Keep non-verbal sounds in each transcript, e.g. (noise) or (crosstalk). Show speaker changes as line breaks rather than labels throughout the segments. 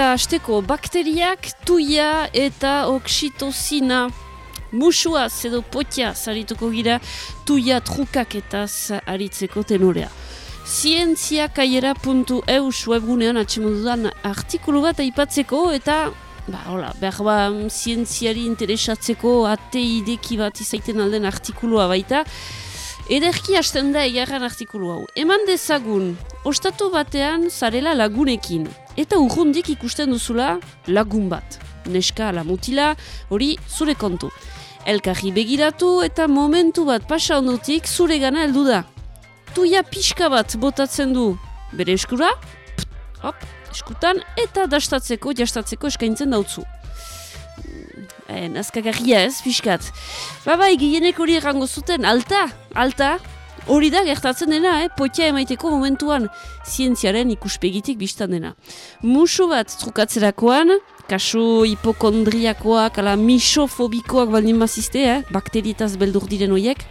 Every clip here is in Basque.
Eta hasteko bakteriak, tuia eta oksitozina musua edo potia zarituko gira tuia trukaketaz aritzeko tenorea. Zientziakaiera.eus webgunean atxemodudan artikulu bat aipatzeko eta ba, hola, behar ba, zientziari interesatzeko ate ideki bat izaiten alden artikulua baita. Ederki hasten da egarran artikulu hau. Eman dezagun, ostatu batean zarela lagunekin. Eta urrundik ikusten duzula lagun bat. Neska ala mutila, hori zure kontu. Elkarri begiratu eta momentu bat pasa ondutik zure gana heldu da. Tuia pixka bat botatzen du bere eskura, hop, eskutan, eta dastatzeko, jastatzeko eskaintzen dautzu. E, nazkagarria ez, pixkat. Ba bai, gehienek hori errango zuten, alta, alta, hori da gertatzen dena, eh? potia emaiteko momentuan zientziaren ikuspegitik biztan dena. Musu bat trukatzerakoan, kasu hipokondriakoak, ala misofobikoak baldin mazizte, eh? bakterietaz beldur diren horiek,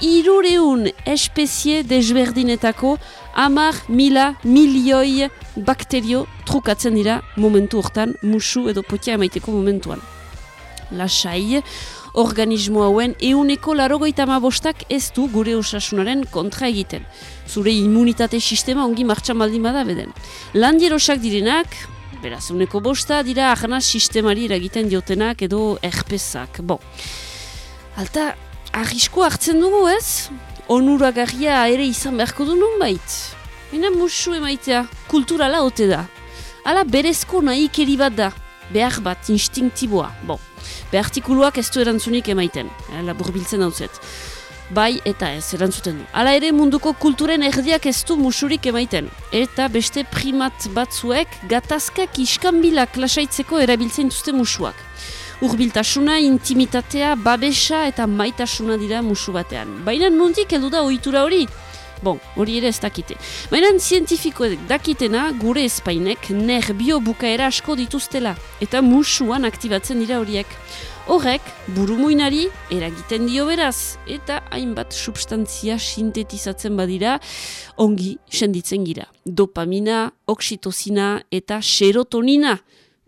irureun espezie desberdinetako amar mila milioi bakterio trukatzen dira momentu hortan musu edo potia emaiteko momentuan. Lasai, organismo hauen euneko larogoita bostak ez du gure osasunaren kontra egiten. Zure immunitate sistema ongi martxan baldin bada beden. Landierosak direnak, beraz, euneko bosta dira ahana sistemari eragiten diotenak edo erpesak. Bon. Alta, arrisko hartzen dugu ez? Onuragarria ere izan beharko du nun bait. Baina musu emaitea, kulturala ote da. Hala berezko nahi bat da, behar bat, instinktiboa. Bon, behartikuluak ez du erantzunik emaiten, eh, labur biltzen hau Bai eta ez erantzuten du. Hala ere munduko kulturen erdiak ez du musurik emaiten. Eta beste primat batzuek gatazkak iskanbilak lasaitzeko erabiltzen duzte musuak. Urbiltasuna, intimitatea, babesa eta maitasuna dira musu batean. Baina nondik edu da ohitura hori? Bon, hori ere ez dakite. Baina zientifikoek dakitena gure espainek nerbio bukaera asko dituztela eta musuan aktibatzen dira horiek. Horrek, burumuinari eragiten dio beraz eta hainbat substantzia sintetizatzen badira ongi senditzen gira. Dopamina, oksitozina eta serotonina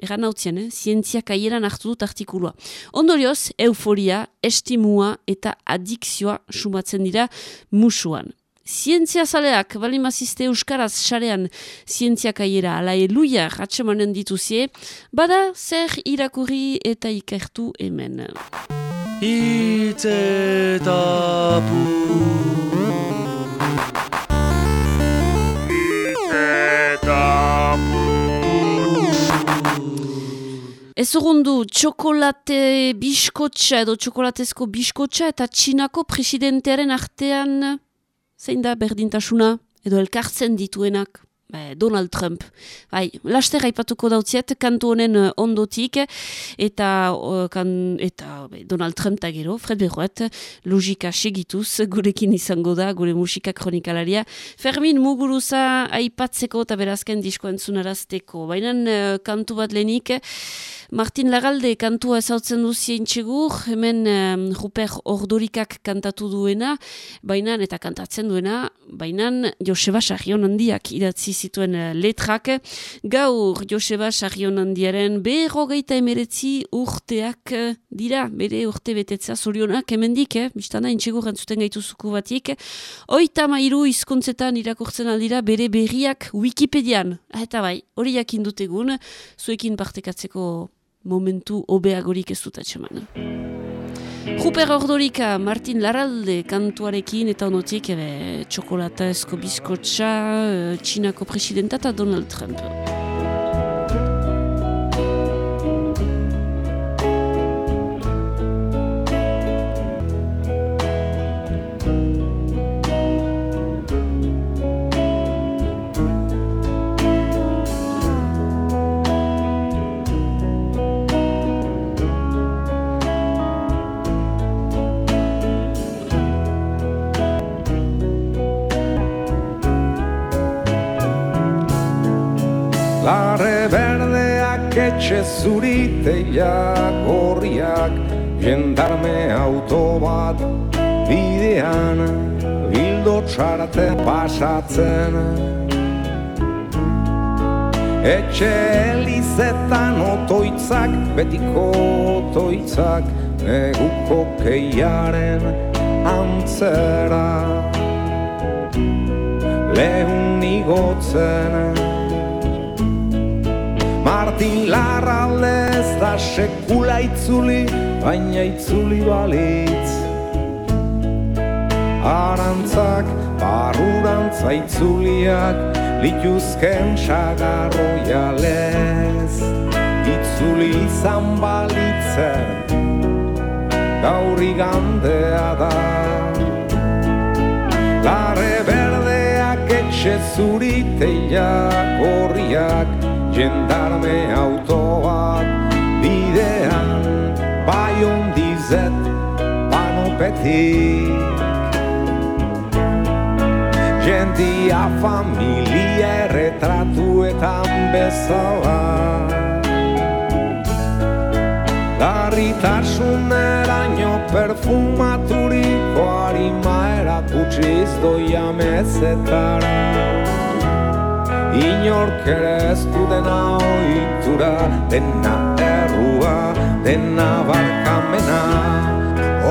egan hau eh? zientziak aieran hartu dut artikulua. Ondorioz, euforia, estimua eta adikzioa sumatzen dira musuan. Zientzia zaleak, bali mazizte Euskaraz sarean zientziak aiera ala eluia ratxemanen dituzie, bada zer irakurri eta ikertu hemen. Itzetapu Ez urundu, txokolate biskotxa edo txokolatezko biskotxa eta txinako presidentearen artean zein da berdintasuna edo elkartzen dituenak. Donald Trump. Bai, laster aipatuko dautziet, kantu honen uh, ondotik, eta, uh, kan, eta Donald Trump eta gero, Fred Berroet, logika segituz, gurekin izango da, gure musika kronikalaria. Fermin Muguruza aipatzeko eta berazken disko entzunarazteko. Baina uh, kantu bat lehenik, Martin Lagalde kantua ezautzen duzien txegur, hemen um, Ruper Ordorikak kantatu duena, baina eta kantatzen duena, baina Joseba Sarrion handiak idatzi zituen uh, letrak. Gaur Joseba Sarrion handiaren berrogeita emeretzi urteak uh, dira, bere urte betetza zorionak, hemen dik, eh? biztana intxegur entzuten gaitu zuku batik. Oita mairu izkuntzetan irakurtzen aldira bere berriak Wikipedian. Eta bai, hori jakin dutegun, zuekin partekatzeko momentu obeagorik ez dut atxeman. Ruper Ordorika, Martin Laralde kantuarekin eta onotik ebe txokolata esko bizkotxa, eh, txinako presidenta eta Donald Trump.
Larre berdeak etxe zuriteiak horriak Jendarme auto bat bidean Bildo txarate pasatzen Etxe elizetan otoitzak, betiko otoitzak, neguko keiaren antzera. Lehun igotzen, Martin Larralde ez da sekula itzuli, baina itzuli balitz. Arantzak, barurantza itzuliak, lituzken sagarroialez Itzuli izan balitzen gaurri gandea da Larre berdeak etxe zuriteiak horriak jendarme autoak bidean bai ondizet panopetik. Jendia familia erretratuetan bezala Garritasuneraino perfumaturiko harima erakutsiz doia mezetara Inork ere ez du dena oitura, dena errua, dena barkamena.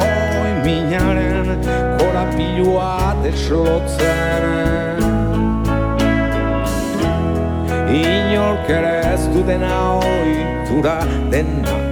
Oi minaren korapilua deslotzen. Inork ere ez du dena oitura Dena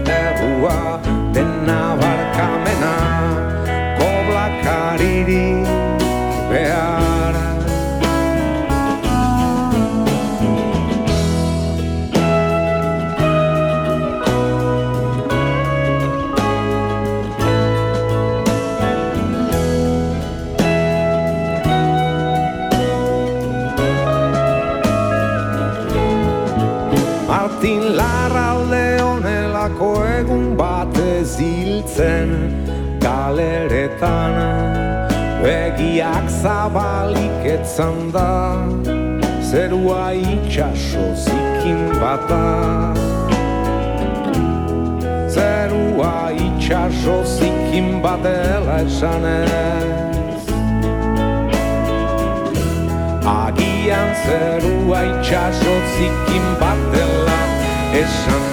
galeretan Begiak zabalik etzan da Zerua itxaso zikin bata. Zerua itxaso zikin batela esanez. Agian zerua itxaso zikin batela esan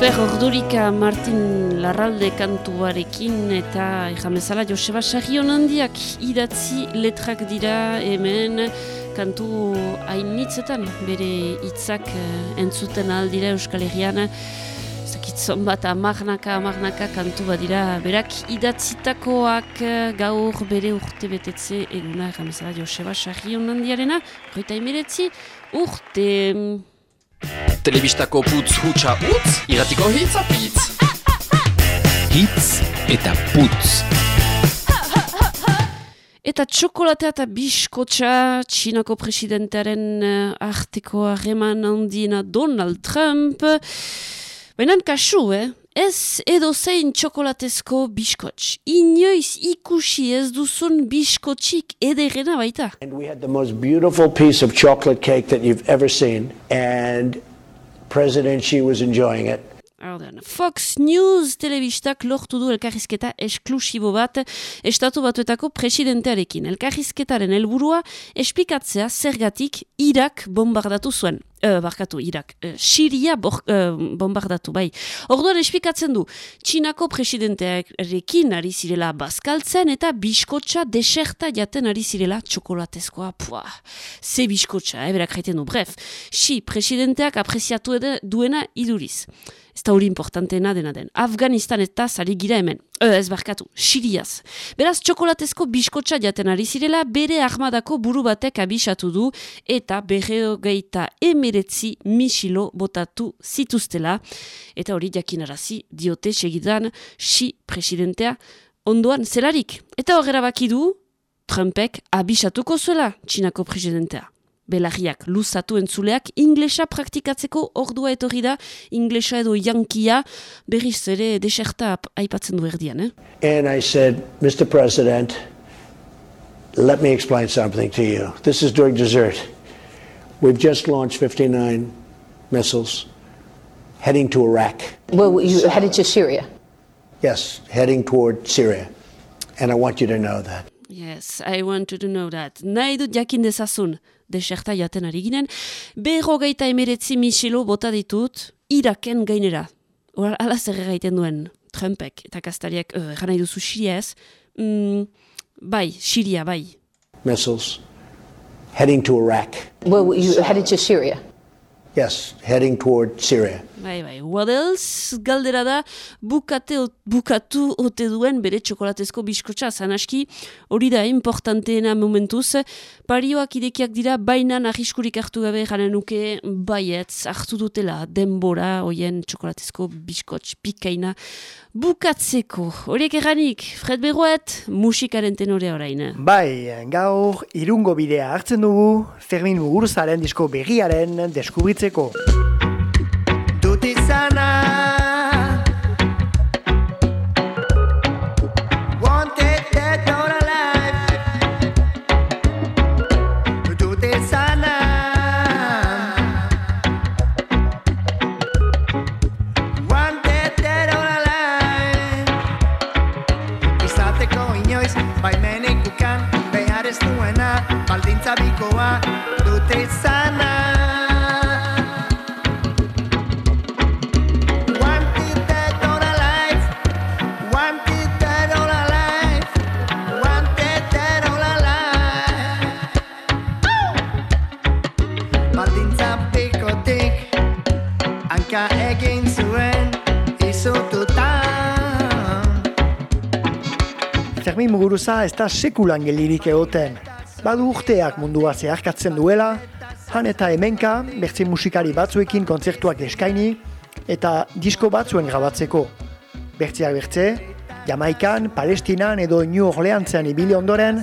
Ruper Ordurika Martin Larralde kantuarekin eta jamezala Joseba Sarrion handiak idatzi letrak dira hemen kantu hainitzetan bere hitzak eh, entzuten aldira Euskal Herrian. Zakitzon bat amarnaka amarnaka kantu badira berak idatzitakoak eh, gaur bere urte betetze eguna jamezala Joseba Sarrion handiarena roita emeretzi urte
Telebistako putz hutsa utz, iratiko hitz apitz. Hitz eta putz.
Eta txokolatea eta biskotxa Txinako presidentearen uh, arteko harreman handiena Donald Trump. Baina kasu, eh? Ez edo zein txokolatezko biskotx. Inoiz ikusi ez duzun biskotxik ederrena baita.
And we had the most beautiful piece of chocolate cake that you've ever seen. And President Xi was enjoying it.
Fox News telebistak lortu du elkarrizketa esklusibo bat estatu batuetako presidentearekin. Elkarrizketaren helburua esplikatzea zergatik Irak bombardatu zuen. Uh, barkatu, Irak. Uh, Siria uh, bombardatu, bai. Orduan esplikatzen du, Txinako presidentearekin ari zirela bazkaltzen eta biskotxa deserta jaten ari zirela txokolatezkoa. Pua, ze biskotxa, eh, berak jaiten du. Bref, Xi presidenteak apreziatu duena iduriz. Ez da hori importanteena dena den. Afganistan eta zari gira hemen. Ö, ez barkatu, Siriaz. Beraz, txokolatezko biskotxa jaten ari zirela, bere armadako buru batek abisatu du eta berreogeita emeretzi misilo botatu zituztela. Eta hori jakinarazi diote segidan si presidentea ondoan zelarik. Eta horrela baki du, Trumpek abisatuko zuela Txinako presidentea belarriak luzatu entzuleak inglesa praktikatzeko ordua etorri da inglesa edo jankia berriz ere deserta aipatzen du erdian, eh?
And I said, Mr. President, Let me explain something to you. This is during dessert. We've just launched 59 missiles heading to Iraq.
Well, you headed to Syria.
Yes, heading toward Syria. And I want you to know that.
Yes, I want you to know that. Nahi dut jakin dezazun, deserta jaten ari ginen, berrogeita emeretzi misilo bota ditut, iraken gainera. Hor, ala zer gaiten duen, Trumpek eta kastariak, uh, nahi duzu Siria ez? Mm, bai, Siria, bai.
Missiles heading to Iraq.
Well, you headed to Syria.
Yes, heading toward Syria.
Bai, bai, what else? Galdera da, bukate, bukatu ote duen bere txokolatezko biskotxa, zanaski, hori da importanteena momentuz, parioak idekiak dira, baina nahiskurik hartu gabe garen nuke, baietz, hartu dutela, denbora, hoien txokolatezko biskotx pikaina, bukatzeko. Horiek eranik, Fred Berroet, musikaren tenore orain.
Bai, gaur irungo bidea hartzen dugu, Fermin Muguruzaren disko berriaren deskubritzeko.
Dut izana
Muguruza ez da sekulan gelirik egoten. Badu urteak mundua zeharkatzen duela, han eta hemenka bertze musikari batzuekin kontzertuak eskaini eta disko batzuen grabatzeko. Bertzeak bertze, Jamaikan, Palestinan edo New Orleansen ibili ondoren,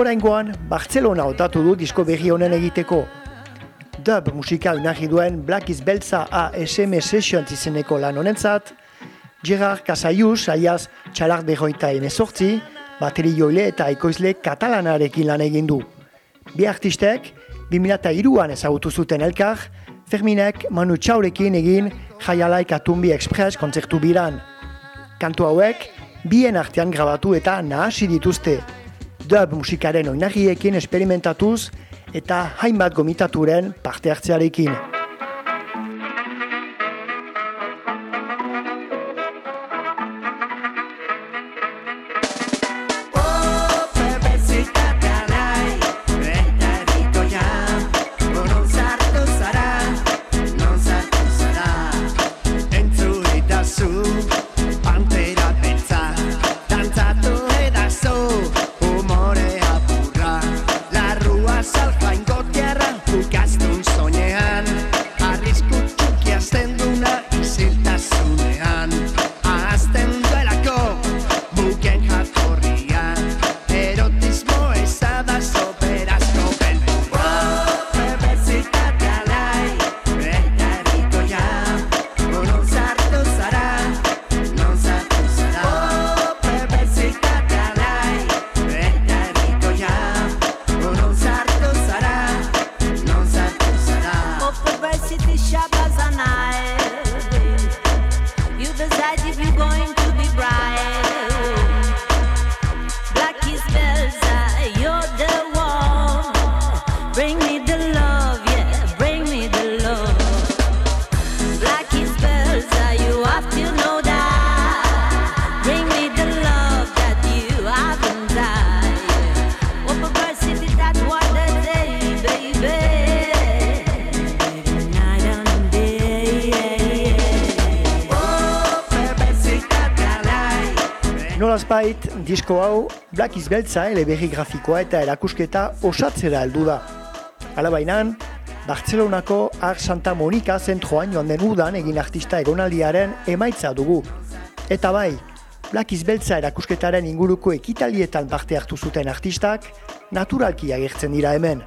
oraingoan Barcelona otatu du disko berri honen egiteko. Dub musika unarri duen Black is Beltza ASM Sessions izeneko lan honentzat, Gerard Casayus, alias Txalar Berroita emezortzi, bateri joile eta ekoizle katalanarekin lan egin du. Bi artistek, 2002an ezagutu zuten elkar, Ferminek Manu Txaurekin egin Jaialaik Atumbi Express kontzertu biran. Kantu hauek, bien artean grabatu eta nahasi dituzte. Dub musikaren oinarriekin esperimentatuz eta hainbat gomitaturen parte hartzearekin.
Black is
Beltza eleberri grafikoa eta erakusketa osatzera heldu da. Hala bainan, Bartzelonako Ar Santa Monica zentroan joan den udan egin artista egonaldiaren emaitza dugu. Eta bai, Black is Beltza erakusketaren inguruko ekitalietan parte hartu zuten artistak, naturalki agertzen dira hemen.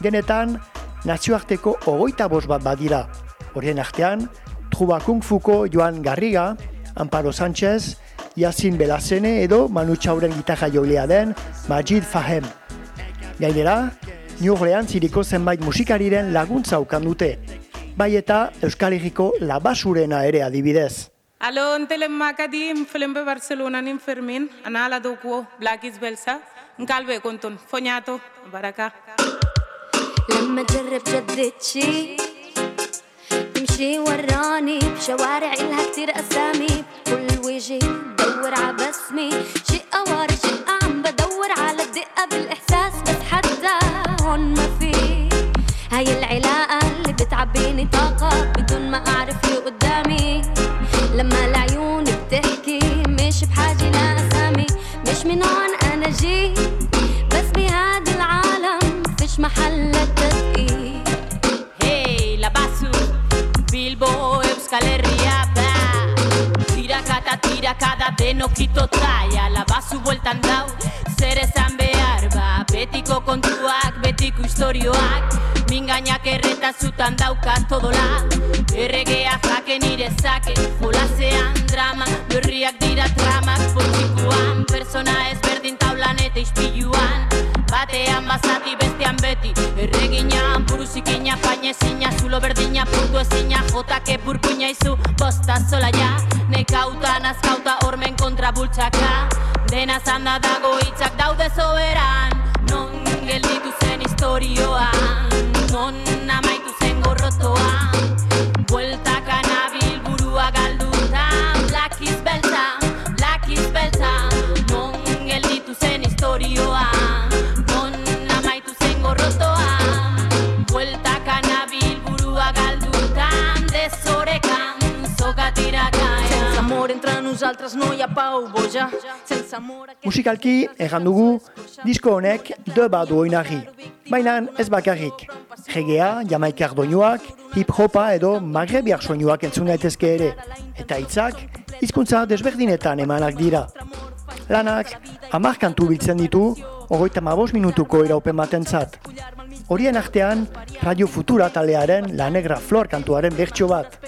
Denetan, nazioarteko ogoita bost bat badira. Horien artean, Truba Kung Fuko Joan Garriga, Amparo Sánchez, Yasin Belazene edo Manu Txauren gitarra jolea den Majid Fahem. Gainera, New Orleans ziriko zenbait musikariren laguntza ukan dute. Bai eta Euskal Herriko labasurena ere adibidez.
Alo, entelen makati, infelenbe Barcelona infermin, anala dukuo, Black is nkalbe kontun, foñato, baraka.
Lama txerrepe تمشي وراني بشوارع إلها كتير أسامي. كل وجهي بدور ع بسمي. شيء أواري شيء عم بدور على الدقة بالإحساس بس حتى هون ما في. هاي العلاقة اللي بتعبيني طاقة بدون ما أعرف اللي قدامي. لما العيون بتحكي مش بحاجة لأسامي مش من هون
Tirakata, tirakada denok itotaia La basu bueltan dau, zer esan behar ba Betiko kontuak, betiko istorioak Mingainak erreta zutan daukat todola Erregea jake nire zake Jolasean drama, berriak dira tramak Poltsikuan, persona ezberdin taulan eta ispiluan Batean bazati bestean beti Erreginan, buruzikina, painezina Zulo berdina, puntu ezina Jotake burkuina izu, bosta zola ja kontra bultxaka Dena zanda dago hitzak daude soberan
Musikalki, erran dugu, disko honek de badu oinarri. Baina ez bakarrik. Regea, jamaikar doinuak, hip-hopa edo magrebiak soinuak entzun daitezke ere. Eta hitzak, hizkuntza desberdinetan emanak dira. Lanak, hamar kantu biltzen ditu, ogoita mabos minutuko iraupen batentzat. Horien artean, Radio Futura talearen La Negra Flor kantuaren bertso bat.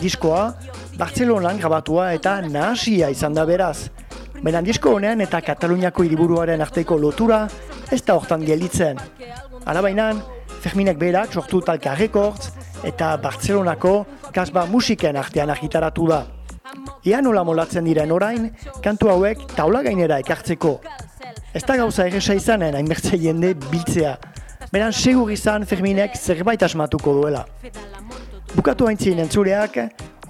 Diskoa, Bartzelonan grabatua eta nahasia izan da beraz. Baina disko honean eta Kataluniako hiriburuaren arteko lotura ez da hortan gelditzen. Alabainan, Ferminek berak sortu talka rekords eta Bartzelonako kasba musiken artean argitaratu da. Ia nola molatzen diren orain, kantu hauek taula gainera ekartzeko. Ez da gauza erresa izanen hainbertze jende biltzea. Beran segur izan Ferminek zerbait asmatuko duela. Bukatu haintzien entzuleak,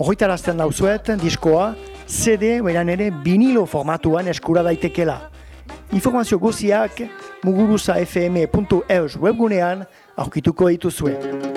horretarazten dauzuet diskoa, CD beran ere vinilo formatuan eskura daitekela. Informazio guziak muguruzafm.eus webgunean aurkituko dituzue.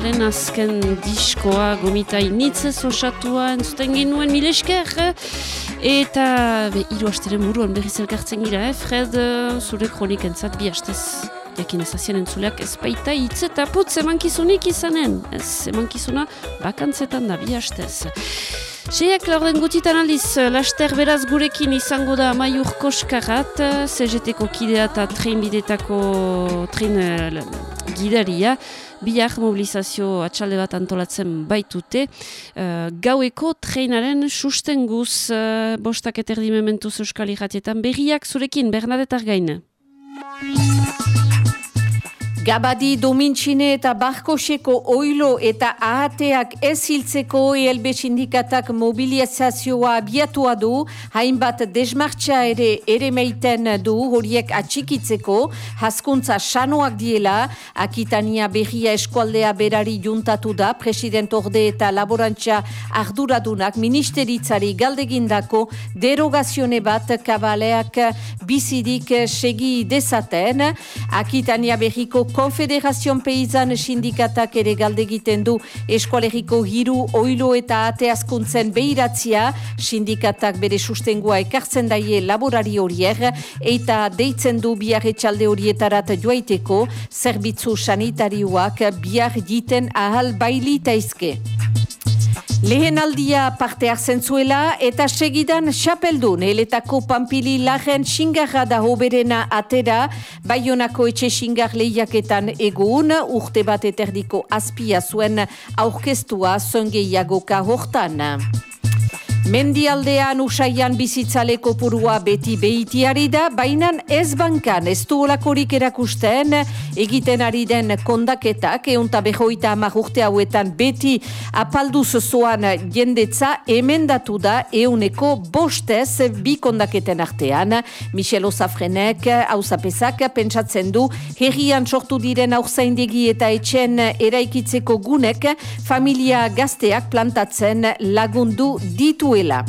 Muguruzaren azken diskoa gomitai nitzez osatua entzuten genuen mil esker. Eta be, hiru asteren buruan berriz elkartzen gira, eh? Fred eh, zure kronikentzat bi astez. Jakin ezazien entzuleak ez baita hitz eta putz emankizunik izanen. Ez emankizuna bakantzetan da bi astez. Seiak laurden gutitan aldiz, laster beraz gurekin izango da Maiur Koskarat, CGT-ko kidea eta trenbidetako tren eh, gidaria, bihar mobilizazio atxalde bat antolatzen baitute, uh, gaueko treinaren sustenguz, uh, bostak eterdi mementuz euskal irratietan, berriak zurekin, Bernadette Argain.
Gabadi Domintxine eta Barkoseko oilo eta ahateak ez hiltzeko ELB sindikatak mobilizazioa abiatua du, hainbat desmartxa ere ere meiten du horiek atxikitzeko, haskuntza sanoak diela, Akitania berria eskualdea berari juntatu da, president orde eta laborantza arduradunak ministeritzari galdegindako derogazione bat kabaleak bizidik segi dezaten, Akitania berriko Konfederazion Peizan sindikatak ere galde egiten du eskualeriko hiru oilo eta ate askuntzen behiratzia, sindikatak bere sustengua ekartzen daie laborari horiek eta deitzen du bihar etxalde horietarat joaiteko zerbitzu sanitarioak bihar jiten ahal bailitaizke. Lehen aldia parte hartzen zuela eta segidan xapeldun eletako pampili lagen xingarra da hoberena atera, baionako etxe xingar lehiaketan egun, urte bat eterdiko azpia zuen aurkeztua zongeiagoka hortan. Mendialdean usaian bizitzaleko purua beti behitiari da, bainan ez bankan ez du olakorik erakusten egiten ari den kondaketak, eunta behoita amak urte hauetan beti apalduz zoan jendetza emendatu da euneko bostez bi kondaketen artean. Michel Osafrenek, hausapezak, pentsatzen du herrian sortu diren aurzaindegi eta etxen eraikitzeko gunek familia gazteak plantatzen lagundu dituela.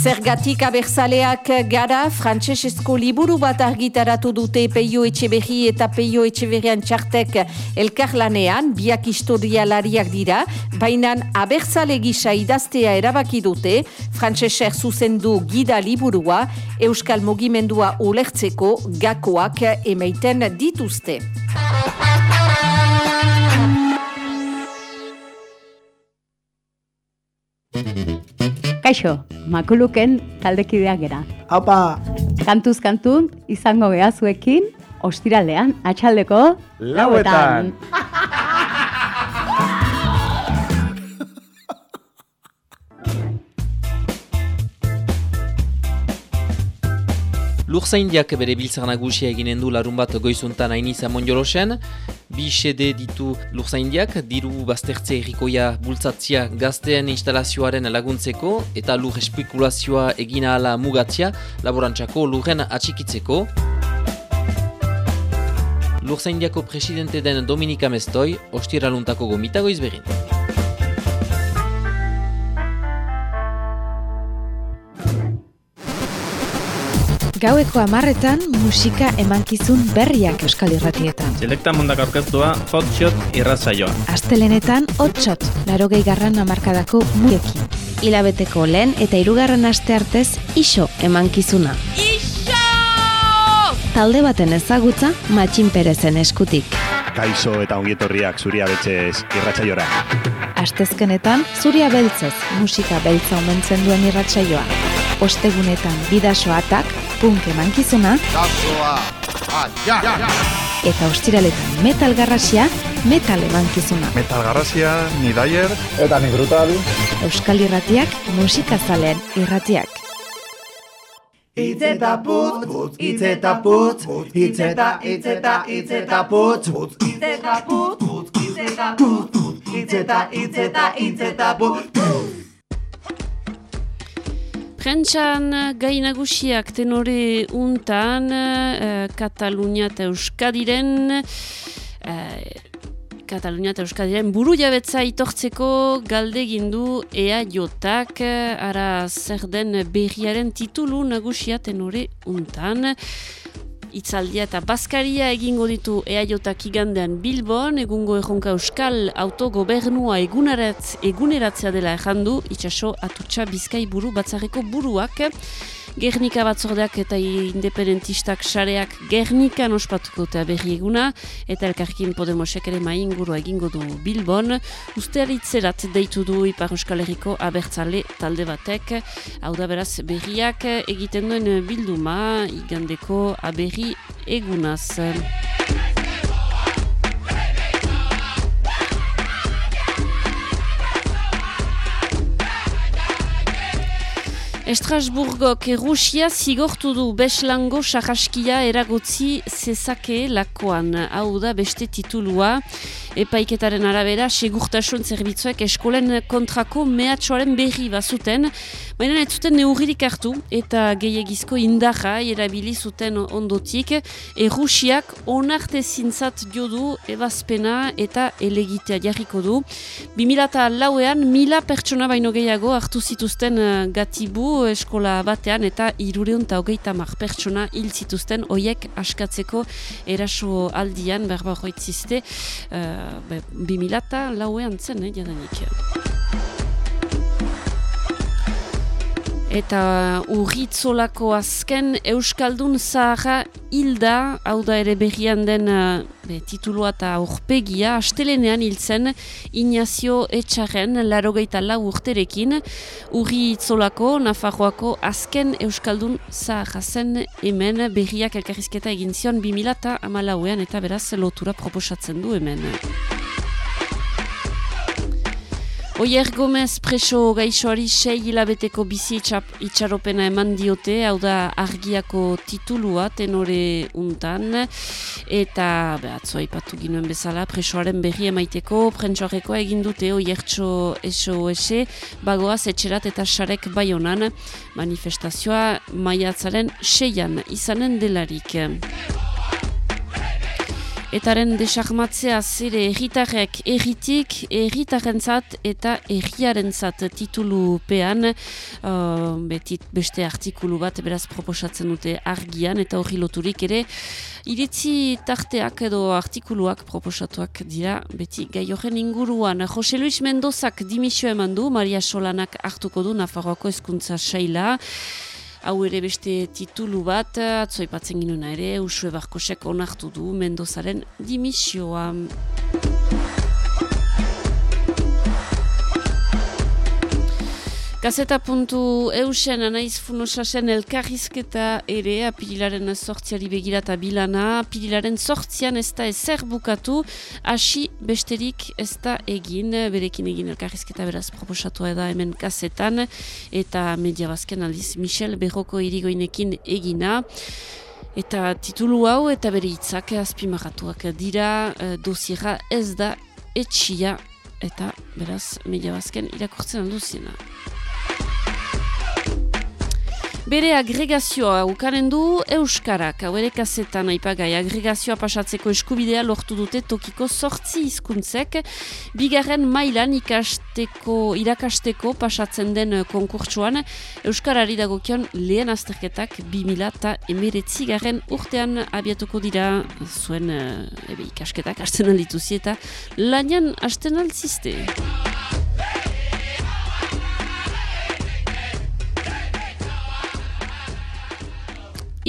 Zergatik abertzaleak gara frantsesezko liburu bat argitaratu dute Peio Etxeberri eta Peio Etxeberrian txartek elkarlanean, biak historialariak dira, baina abertzale gisa idaztea erabaki dute, frantseser zuzendu gida liburua, Euskal Mugimendua ulertzeko gakoak emaiten dituzte.
Kaixo, makuluken taldekideak gera.
Haupa!
Kantuz kantun izango geha zuekin, ostiralean, atxaldeko
Lauetan. (laughs) Lurzaindiak bere biltzar nagusia eginen du larun bat goizuntan hainiz amon jolosen. Bi sede ditu Lurzaindiak, diru baztertze errikoia bultzatzia gazteen instalazioaren laguntzeko eta lur espekulazioa egina ala mugatzia laborantzako lurren atxikitzeko. Lurzaindiako presidente den Dominika Mestoi, ostiraluntako gomitago izberin.
Gaueko amarretan musika emankizun berriak euskal irratietan.
Selekta mundak aurkeztua hotshot irratzaioa.
Astelenetan hotshot, laro garran amarkadako muekin. Hilabeteko lehen eta hirugarren aste artez iso emankizuna.
Iso!
Talde baten ezagutza matxin perezen eskutik.
Kaixo eta ongietorriak zuria betxez irratzaiora.
Astezkenetan zuria beltzez musika beltza omentzen duen irratsaioa. Ostegunetan bidasoatak, punk emankizuna, eta ostiraletan metal garrasia, metal emankizuna.
Metal garrasia, ni daier. Eta ni brutal.
Euskal irratiak, musikazalean irratiak.
Itz eta putz, putz, itz eta putz, itz eta, itz eta, itz eta putz, putz, itz eta putz, putz, itz eta putz, itz eta, itz eta, itz eta putz.
Prentxan gai nagusiak tenore untan uh, Katalunia eta Euskadiren uh, Katalunia eta Euskadiren buru jabetza itortzeko galde gindu ea jotak. Ara zer den berriaren titulu nagusia tenore untan Itzaldia eta Baskaria egingo ditu eaiotak igandean Bilbon, egungo erronka euskal autogobernua eguneratz, eguneratzea dela errandu, itxaso atutsa bizkai buru batzareko buruak. Gernika batzordeak eta independentistak sareak Gernikan ospatuko eta berri eguna, eta elkarkin Podemosek ere maingurua egingo du Bilbon. Ustealitzerat deitu du Ipar Euskal Herriko abertzale talde batek, hau da beraz berriak egiten duen bilduma igandeko aberri egunaz. Estrasburgok Errusia zigortu du beslango sarraskia eragotzi zezake lakoan. Hau da beste titulua. Epaiketaren arabera, segurtasun zerbitzuek eskolen kontrako mehatxoaren berri bazuten. Baina ez zuten neurririk hartu eta gehiagizko indarra erabili zuten ondotik. Errusiak onarte zintzat jodu ebazpena eta elegitea jarriko du. 2000 lauean mila pertsona baino gehiago hartu zituzten gatibu eskola batean eta irureun eta hogeita mar pertsona hil zituzten hoiek askatzeko eraso aldian berba hoitzizte uh, bi milata lauean zen, eh, jadanik. Eta urritzolako azken Euskaldun Zaharra hilda, hau da ere berrian den uh, be, titulua eta aurpegia, astelenean hiltzen Inazio Etxarren larogeita lau urterekin, urritzolako Nafarroako azken Euskaldun Zaharra zen hemen. Berriak elkarrizketa egin zion 2000 eta amalauean eta beraz lotura proposatzen du hemen. Oier Gomez preso gaixoari sei hilabeteko bizi itxaropena eman diote, hau da argiako titulua tenore untan, eta behatzo aipatu ginuen bezala presoaren berri emaiteko, prentsoarekoa egin dute oiertxo SOS, bagoaz etxerat eta sarek baionan manifestazioa maiatzaren seian izanen delarik. Etaren desarmatzea zire erritarrek erritik, erritarrentzat eta erriarentzat titulupean uh, betit, beste artikulu bat beraz proposatzen dute argian eta hori loturik ere. Iritzi tarteak edo artikuluak proposatuak dira beti gai horren inguruan. Jose Luis Mendozak dimisio eman du, Maria Solanak hartuko du Nafarroako eskuntza saila hau ere beste titulu bat, atzoipatzen ginuna ere, Usue Barkosek onartu du Mendozaren dimisioa. Gazeta puntu eusen anaiz funosasen elkarrizketa ere apirilaren sortziari begira eta bilana. Apirilaren sortzian ez da ezer bukatu, hasi besterik ez da egin, berekin egin elkarrizketa beraz proposatua da hemen kazetan, eta media bazken aldiz Michel Berroko irigoinekin egina. Eta titulu hau eta bere hitzak azpimarratuak dira, eh, dosiera ez da etxia eta beraz media bazken irakurtzen alduziena. Bere agregazioa ukanen du Euskarak, hau ere kasetan aipagai. Agregazioa pasatzeko eskubidea lortu dute tokiko sortzi hizkuntzek. Bigarren mailan ikasteko, irakasteko pasatzen den konkurtsuan Euskarari dagokion lehen azterketak 2000 eta emeretzi garen urtean abiatuko dira zuen ebe, ikasketak hasten aldituzi eta lanian hasten altziste.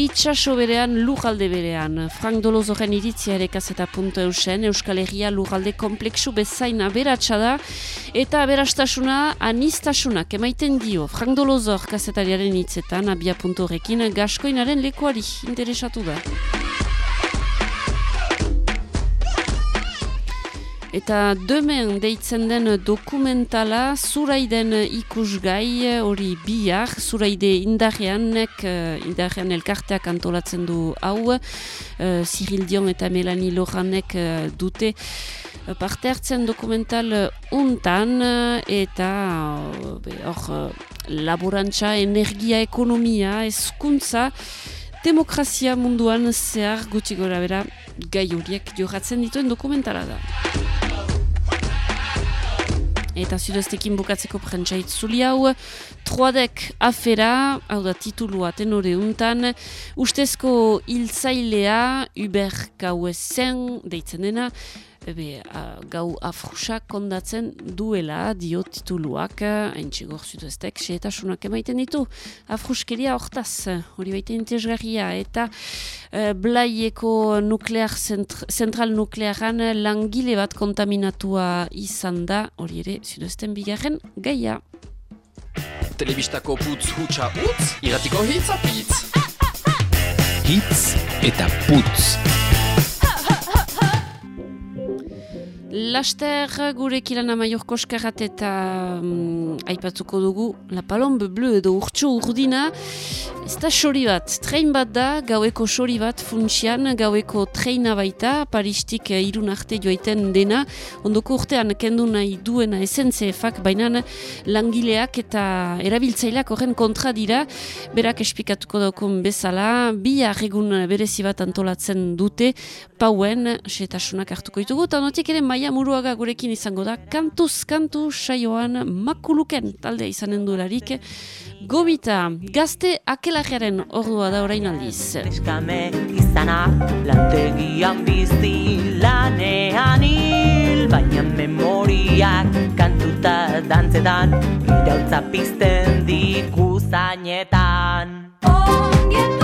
Itxaso berean, lujalde berean. Frank Dolozoren iritzia ere kaseta punto eusen, Euskal Herria lujalde kompleksu bezain aberatsa da, eta aberastasuna anistasunak emaiten dio. Frank Dolozor kasetariaren hitzetan, abia punto horrekin, gaskoinaren lekuari interesatu da. Eta demen deitzen den dokumentala zuraiden ikusgai hori bihar, zuraide indarreanek, uh, indarrean elkarteak antolatzen du hau, uh, Cyril Dion eta Melanie Loranek uh, dute parte hartzen dokumental untan eta hor uh, laborantza, energia, ekonomia, eskuntza, demokrazia munduan zehar gutxi gora bera gai horiek johatzen dituen dokumentala da. Eta zudeztekin bukatzeko prentsait zuli hau, troadek afera, hau da titulua tenore untan, ustezko hiltzailea, Uber Kauezen, deitzen dena, ebe, a, gau afrusa kondatzen duela dio tituluak, hain txigor zudeztek, seetasunak emaiten ditu, afruskeria hortaz, hori baita intezgarria, eta e, blaieko nuklear zentral nuklearan langile bat kontaminatua izan da, hori ere zudezten bigarren gaia.
Telebistako putz hutsa utz, iratiko hitz apitz.
Hitz eta putz.
Laster gure kilana maior eta um, aipatzuko dugu La Palombe Bleu edo urtsu urdina. Ez da sori bat, trein bat da gaueko sori bat funtsian gaueko treina baita, paristik irun arte joaiten dena, ondoko urtean kendu nahi duena SNCF-ak baina langileak eta erabiltzaileak horren kontra dira. Berak espikatuko daukun bezala bi arregun berezi bat antolatzen dute pauen, setasunak hartuko ditugu, eta notik ere maia muruaga gurekin izango da, kantuz kantu saioan makuluken taldea izanen duelarik, gomita, gazte akelajearen ordua da orain aldiz.
Eskame izana, lantegian bizi lanean hil, baina memoriak kantuta dantzetan, irautza pizten dikuzainetan. Ongietorri,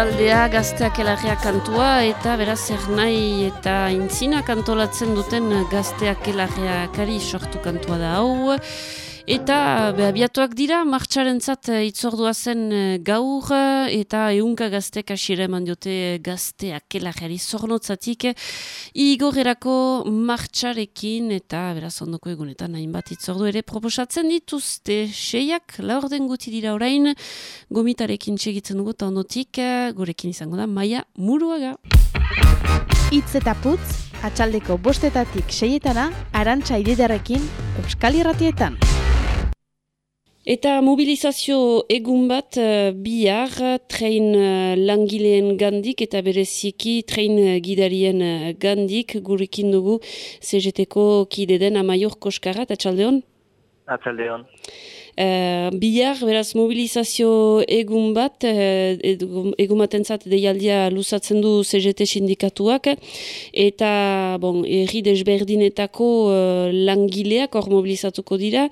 taldea gazteak elarria kantua eta beraz zer nahi eta intzina kantolatzen duten gazteak elarriakari sortu kantua da hau. Eta behabiatuak dira, martxaren zat itzordua zen eh, gaur eta eunka gaztek asire eman diote gazteak kelajari zornotzatik igorerako martxarekin eta beraz ondoko egunetan hainbat itzordu ere proposatzen dituzte seiak laur den guti dira orain gomitarekin txegitzen dugu eta ondotik gurekin izango da maia muruaga.
Itz eta putz, atxaldeko bostetatik seietana, arantxa ididarekin, Euskal Irratietan.
Eta mobilizazio egun bat uh, bihar train uh, langileen gandik eta bereziki train uh, gidarien gandik gurekin dugu CGT-ko kide den amaior koskara, atxaldeon?
Atxaldeon.
Uh, bihar, beraz, mobilizazio egun bat, uh, egun batentzat deialdia luzatzen du CGT sindikatuak, eta, bon, erri desberdinetako uh, langileak hor mobilizatuko dira,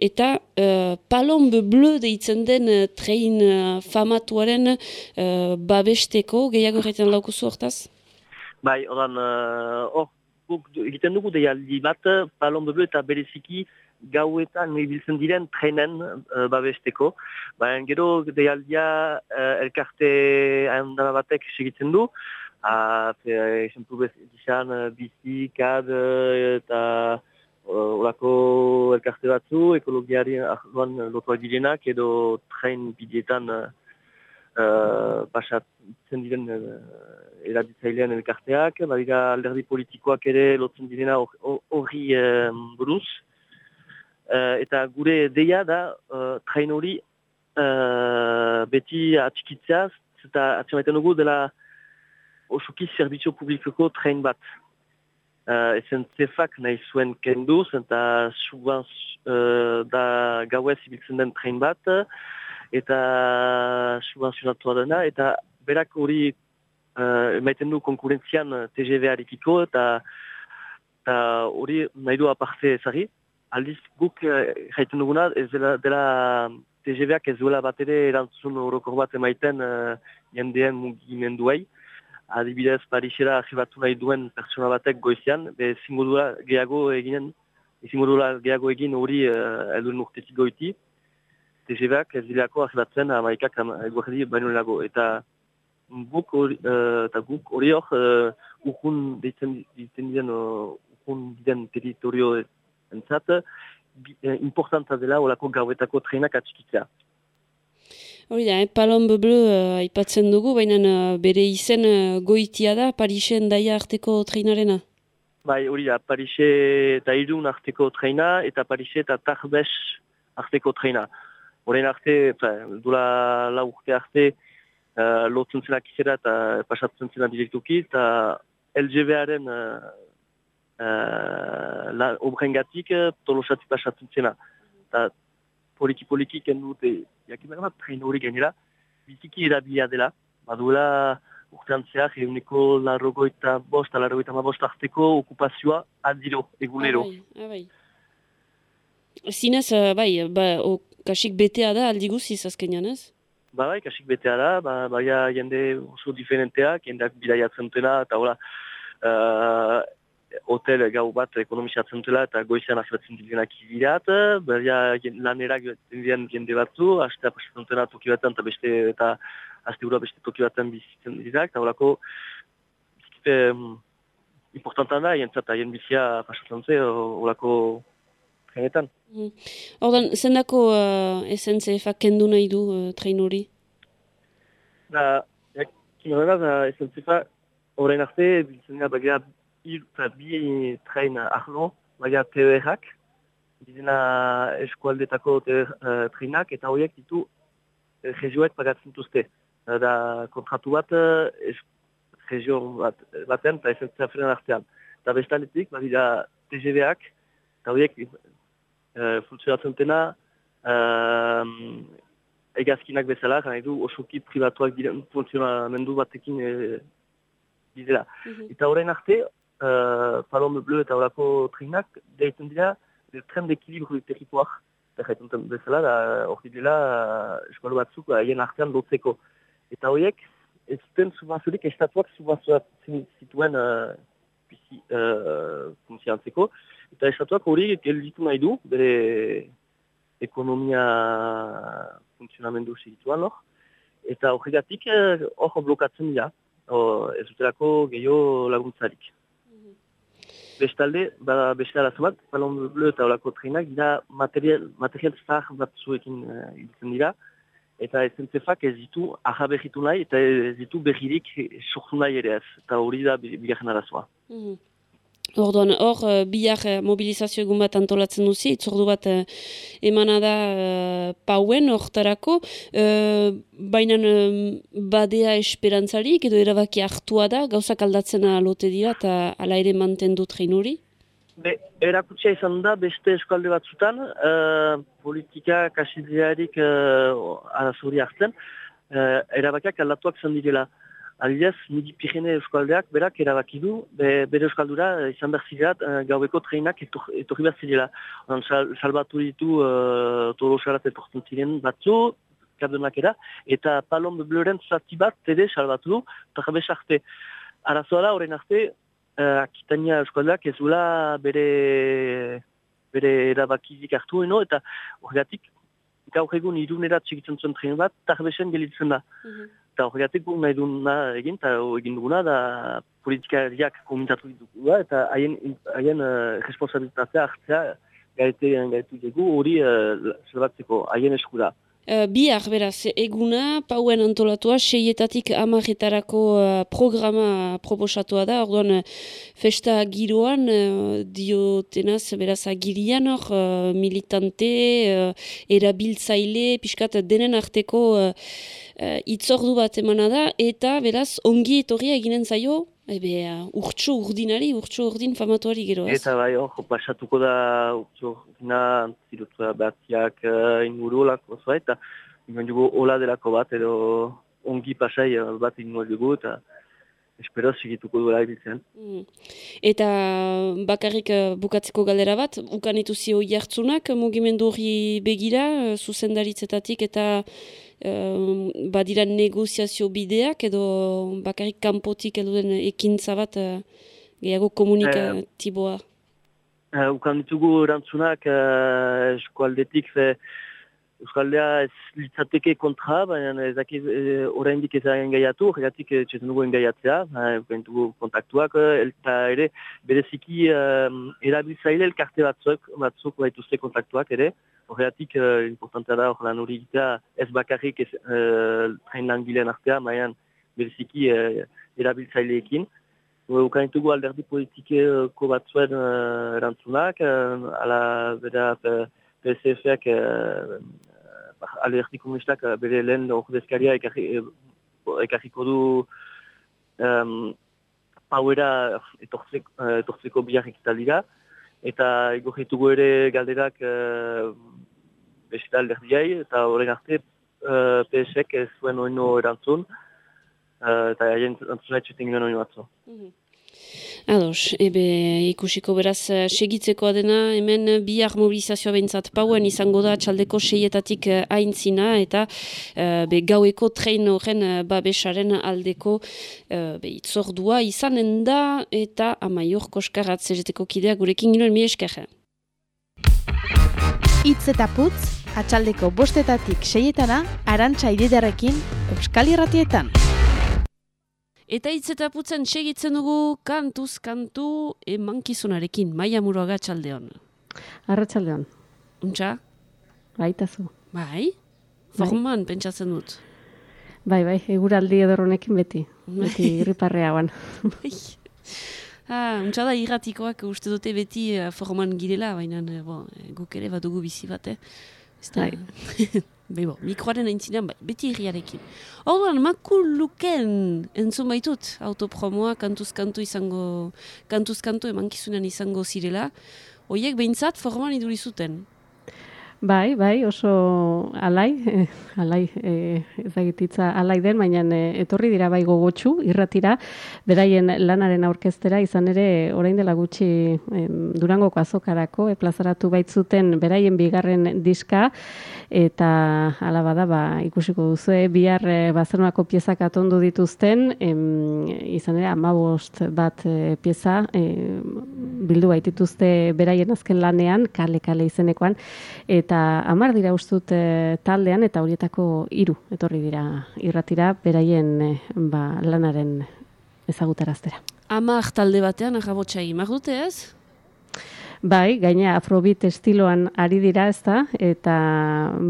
eta uh, palombe bleu deitzen den uh, trein uh, famatuaren uh, babesteko, gehiago erretzen laukuzu hortaz?
Bai, oran, uh, egiten dugu deialdi bat, palombe bleu eta bereziki, gauetan ibiltzen diren trenen uh, babesteko. Baina gero deialdia uh, elkarte handana batek segitzen du. Uh, Exemplu bezizan uh, bizi, kad eta olako elkarte batzu, ekologiari ahduan lotuak direnak edo tren bidietan uh, uh, pasatzen diren uh, eraditzailean elkarteak. Badira alderdi politikoak ere lotzen direna horri uh, buruz. Uh, eta gure deia da uh, train hori uh, beti atxikitzeaz eta atxamaiten dugu dela osoki zerbitzo publikoko train bat. Uh, ezen zefak nahi zuen kendu, eta suban uh, da gauez ibiltzen den train bat, eta suban dena, eta berak hori emaiten du konkurentzian TGV-arekiko, eta hori nahi du aparte ezari aldiz guk jaiten eh, duguna, ez dela, dela TGV-ak ez duela bat ere erantzun horokor bat emaiten uh, jendeen mugimenduei. Adibidez, Parisera arribatu nahi duen pertsona batek goizian, be zingo gehiago eginen, zingo gehiago egin hori uh, elduen urtetik goiti. TGV-ak ez dileako arribatzen amaikak eguerdi baino lago. Eta guk hori uh, hor, uh, ukun deitzen diren uh, ukun den teritorio entzat, eh, importanta dela olako gauetako trenak atxikitzea.
Hori da, eh? palon beblu uh, aipatzen dugu, baina uh, bere izen uh, goitia da, Parisen daia arteko treinarena?
Bai, hori da, Parise eta Irun arteko treina, eta Parise eta Tarbes arteko treina. Horren arte, dula la urte arte, uh, lotzen zena kizera eta pasatzen zena direktuki, eta LGV-aren uh, uh, obrengatik uh, tolosatik pasatzen zena. Eta poliki-poliki kendu dute, jakin bat, train hori gainera, biziki erabilia dela, baduela urtean zehar, eguneko larrogoita bost, larrogoita ma bost arteko okupazioa aldiro, egunero.
Ah, bai, ah, Zinez, uh, bai, ba, o, kasik betea da aldi guziz azkenean ez?
Ba, bai, kasik betea da, ba, baia jende oso diferenteak, jendeak bidaiatzen dutela, eta hola, uh, hotel gau bat ekonomizatzen dela eta goizean ahibatzen direnak izirat, beria lanera diren jende batzu, hastea pasatzen dela toki batean eta beste eta haste gura beste toki batean bizitzen dirak, eta horako bizkipe um, importantan da, jentzat haien bizia pasatzen zen, horako trenetan.
Mm. Ordan, zendako uh, SNCF-ak kendu nahi du uh, train hori?
Da, kino da, SNCF-ak horrein arte, biltzen dira eta bi train ahlo, baina TVR-ak, bizena eskualdetako uh, trainak, eta horiek ditu uh, regioek pagatzen duzte. Da kontratu bat, uh, regio bat, baten, eta esentzia artean. Eta bestaletik, badira TGV-ak, eta horiek uh, funtzionatzen dena, uh, egazkinak bezala, gana edu osoki privatuak diren funtzionamendu batekin uh, bizela. Mm -hmm. Eta horrein arte, uh, Palombe Bleu eta horako trinak, deitzen dira, le tren d'ekilibru du territoire. Eta jaituntan bezala, da, hori dela, uh, eskualo batzuk, haien artean lotzeko. Eta horiek, ez zuten subaziorik, estatuak subazioatzen zituen uh, bizi, uh, funtzionantzeko. Eta estatuak hori gelditu nahi du, bere ekonomia funtzionamendu segituan hor. Eta horregatik hor blokatzen dira, ez dutelako gehiago laguntzarik. Bestalde, ba, beste arazo bat, balon bleu eta olako treinak dira material, material zahar batzuekin uh, ibiltzen dira, eta SNCFak ez ditu aha berritu nahi, eta ez ditu berririk sortu nahi ere ez, eta hori da bigarren arazoa.
Mhm. Orduan, hor, uh, bihar uh, mobilizazio egun bat antolatzen duzi, itzordu bat uh, emana da uh, pauen hortarako, uh, baina um, badea esperantzarik edo erabaki hartua da, gauzak aldatzen alote dira eta ala ere mantendu trein hori?
Be, erakutsia izan da beste eskualde batzutan, uh, politika kasidearik uh, arazuri hartzen, uh, erabakiak aldatuak zan direla. Aliaz, nidi pirene euskaldeak berak erabaki du, be, bere euskaldura eh, izan behar zireat uh, gaubeko treinak etorri behar zirela. Sal, salbatu ditu uh, toro sarat etortzen ziren batzu, kardenak era, eta palom de bleuren zati bat ere salbatu du, eta jabe arte. Arazoa da, horren arte, uh, akitania euskaldeak ez bere, bere erabakizik hartu eno, eta horregatik gaur egun irunerat txigitzen zuen tren bat, tarbesen gelitzen da. Mhm eta horregatik guk nahi duguna egin, eta egin duguna da politikariak komentatu ditugula, eta haien, haien uh, responsabilitatea hartzea gaitu dugu hori uh, zerbatzeko haien eskura.
Uh, bihar, beraz, eguna, pauen antolatua, seietatik amaretarako uh, programa proposatua da, orduan, festa giroan, uh, diotenaz, beraz, agirian hor, uh, militante, uh, erabiltzaile, pixkat, denen arteko uh, uh, itzordu bat emana da, eta, beraz, ongi etorria eginen zaio, Ebe, uh, urtsu urdinari, urtsu urdin famatuari gero, ez?
Eta bai, hor, pasatuko da urtsu urdina, zirutua batiak uh, inguru lako zoa, eta ingoen dugu hola delako bat, edo ongi pasai bat ingoen dugu, eta espero sigituko duela ibiltzen. Mm.
Eta bakarrik uh, bukatzeko galdera bat, ukanitu zio jartzunak mugimendu hori begira, uh, zuzendaritzetatik, eta badira negoziazio bideak edo bakarrik kanpotik edo den ekintza bat uh, gehiago komunikatiboa?
Uh, uh, ukan ditugu erantzunak uh, eskualdetik ze Euskaldea ez litzateke kontra, baina ez daki e, oraindik ez egin gaiatu, horregatik txetan dugu engaiatzea, dugu kontaktuak, eta ere bereziki uh, erabiltzaile elkarte batzuk, batzuk baituzte kontaktuak ere, horregatik uh, importantea da hor lan hori ez bakarrik ez uh, train langilean artea, baina bereziki uh, erabiltzaileekin. Ukan ditugu alderdi politikeko batzuen uh, erantzunak, uh, ala bera uh, PSF-ak alderdi komunistak bere lehen ordezkaria ekarriko du um, pauera etortzeko biharrik italdira, eta egorritugu ere galderak uh, beste alderdiai, eta horren arte uh, PSek ez zuen oino erantzun, uh, eta haien erantzuna etxetin ginen oino batzu. Mhm.
Ados, ebe ikusiko beraz segitzeko adena, hemen bihar mobilizazioa behintzat pauen izango da txaldeko seietatik haintzina eta uh, be, gaueko trein horren babesaren aldeko uh, be, itzordua izanen da eta amaior koskarat zereteko kidea gurekin ginoen mi eskerra.
Itz eta putz, atxaldeko bostetatik seietana, arantxa ididarekin, Euskal Irratietan.
Eta hitz eta putzen segitzen dugu kantuz kantu emankizunarekin, maia muroaga txaldeon.
Arratxaldeon.
Untxa?
Baitazu.
Bai? Forman, bai. pentsatzen dut.
Bai, bai, eguraldi edorronekin beti. Bai. Beti irriparrea guan. (laughs)
Bai. Ah, untxa da irratikoak uste dute beti uh, forman girela, baina uh, guk ere bat dugu bizi bat, eh? Bai. (laughs) Bebo, mikroaren aintzinean, bai, beti irriarekin. Orduan, makuluken entzun baitut, autopromoa, kantuz-kantu izango, kantuz-kantu emankizunean izango zirela. Oiek behintzat forman iduri zuten.
Bai, bai, oso alai, eh, (laughs) alai, eh, ez dakititza alai den, baina eh, etorri dira bai gogotsu, irratira, beraien lanaren aurkeztera, izan ere, orain dela gutxi eh, durangoko azokarako, eh, plazaratu baitzuten beraien bigarren diska, eta hala bada, ba, ikusiko duzu, bihar eh, bazenonako piezak atondu dituzten, em, izan ere, amabost bat eh, pieza, eh, bildu baitituzte beraien azken lanean, kale-kale izenekoan, eta hamar dira ustut e, taldean eta horietako hiru etorri dira irratira beraien e, ba, lanaren ezagutaraztera.
Amak talde batean, agabotxa imak dute ez?
Bai, gaina afrobit estiloan ari dira ezta, eta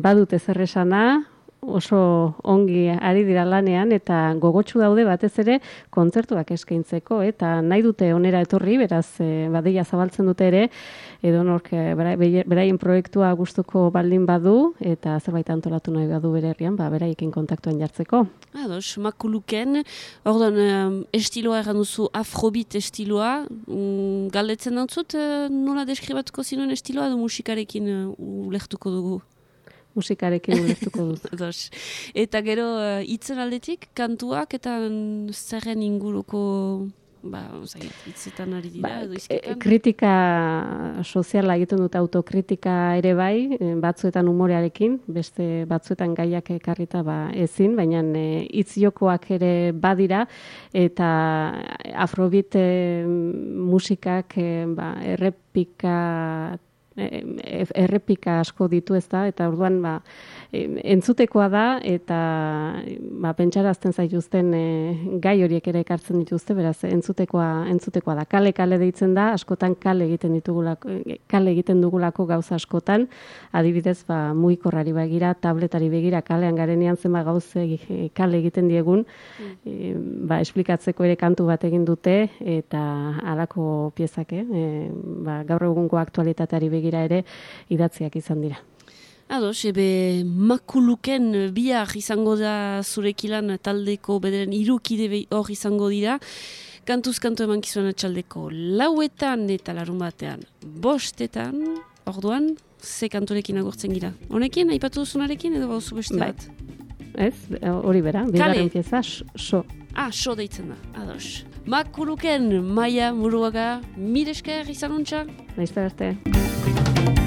badute zerresana, oso ongi ari dira lanean eta gogotsu daude batez ere kontzertuak eskaintzeko eta nahi dute onera etorri, beraz e, badeia zabaltzen dute ere edo nork e, beraien proiektua gustuko baldin badu eta zerbait antolatu nahi badu bere herrian, ba beraiekin kontaktuan jartzeko.
Ados, makuluken, orduan um, estiloa erran duzu afrobit estiloa, um, galdetzen dantzut uh, nola deskribatuko zinuen estiloa edo musikarekin uh, ulektuko dugu?
Musikarekin ulertuko dut. (laughs)
eta gero uh, itzen aldetik, kantuak eta zerren inguruko ba, zait, itzetan ari dira, ba, edo izketan?
kritika soziala egiten dut autokritika ere bai, batzuetan umorearekin, beste batzuetan gaiak ekarrita ba, ezin, baina e, hitz jokoak ere badira, eta afrobit e, musikak e, ba, errepika errepika asko ditu ez da, eta orduan ba, entzutekoa da, eta ba, pentsarazten zaituzten e, gai horiek ere ekartzen dituzte, beraz, entzutekoa, entzutekoa da. Kale, kale deitzen da, askotan kale egiten ditugulako, kale egiten dugulako gauza askotan, adibidez, ba, muikorrari begira, tabletari begira, kalean garenean zema gauze kale egiten diegun, e, ba, esplikatzeko ere kantu bat egin dute, eta halako piezak, e, ba, gaur egungo aktualitateari begira ere idatziak izan dira.
Ados, ebe makuluken bihar izango da zurekilan taldeko bederen irukide hor izango dira. Kantuz kantu eman kizuan atxaldeko lauetan eta larun batean bostetan, orduan, ze kanturekin agurtzen gira. Honekin, aipatu duzunarekin edo bauzu beste
bai.
bat?
Ez, hori bera, bigarren pieza, so.
Ah, so deitzen da, ados. Makuluken, maia, muruaga, miresker izan untxa?
Naizte beste.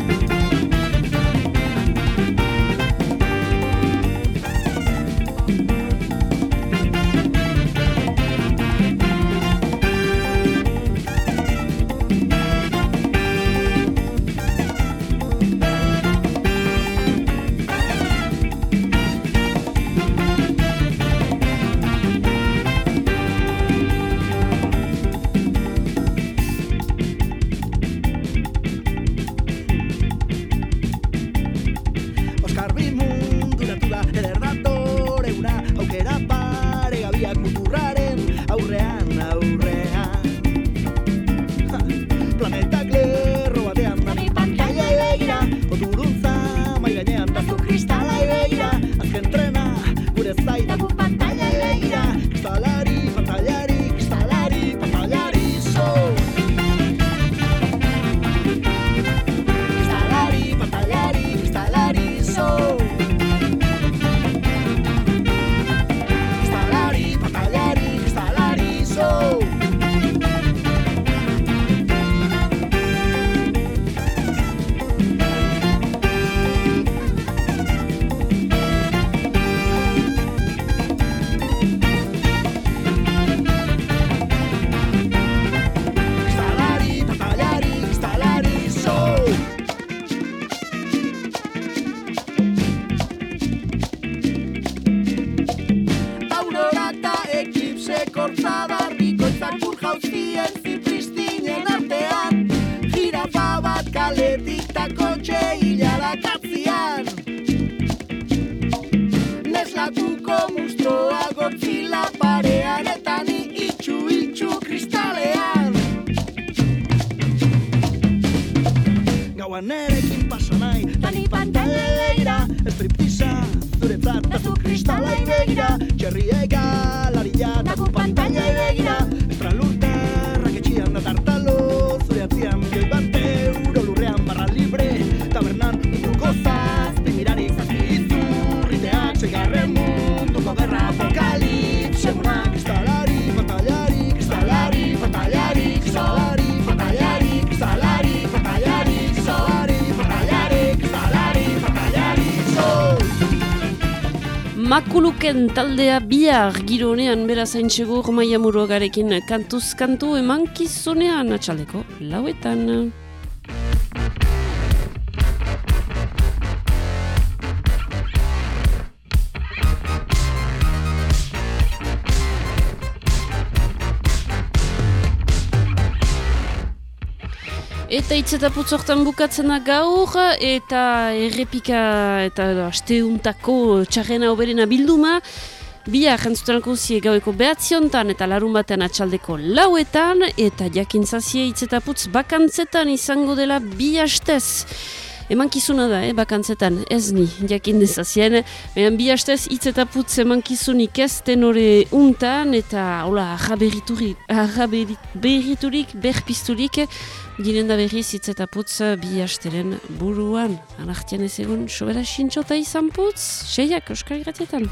riega.
Makuluken taldea bihar gironean bera zaintxego maia muruagarekin kantuz kantu emankizunean atxaldeko lauetan. Eta hitz eta putzortan bukatzen da gaur, eta errepika eta asteuntako txarrena oberena bilduma. Bia jantzutanako zie gaueko behatziontan eta larun batean atxaldeko lauetan, eta jakintzazie hitz eta putz bakantzetan izango dela bi hastez. Emankizuna da, eh, bakantzetan, ez ni, jakin dezazien. Behan bi hastez hitz eta putz emankizunik ez tenore untan, eta hola, ahaberiturik, ahaberiturik, berpizturik, Ginen da berriz hitz eta putz bi hasteren buruan. Anartian ez egun, sobera sintxota izan putz, seiak, Euskal Gratietan.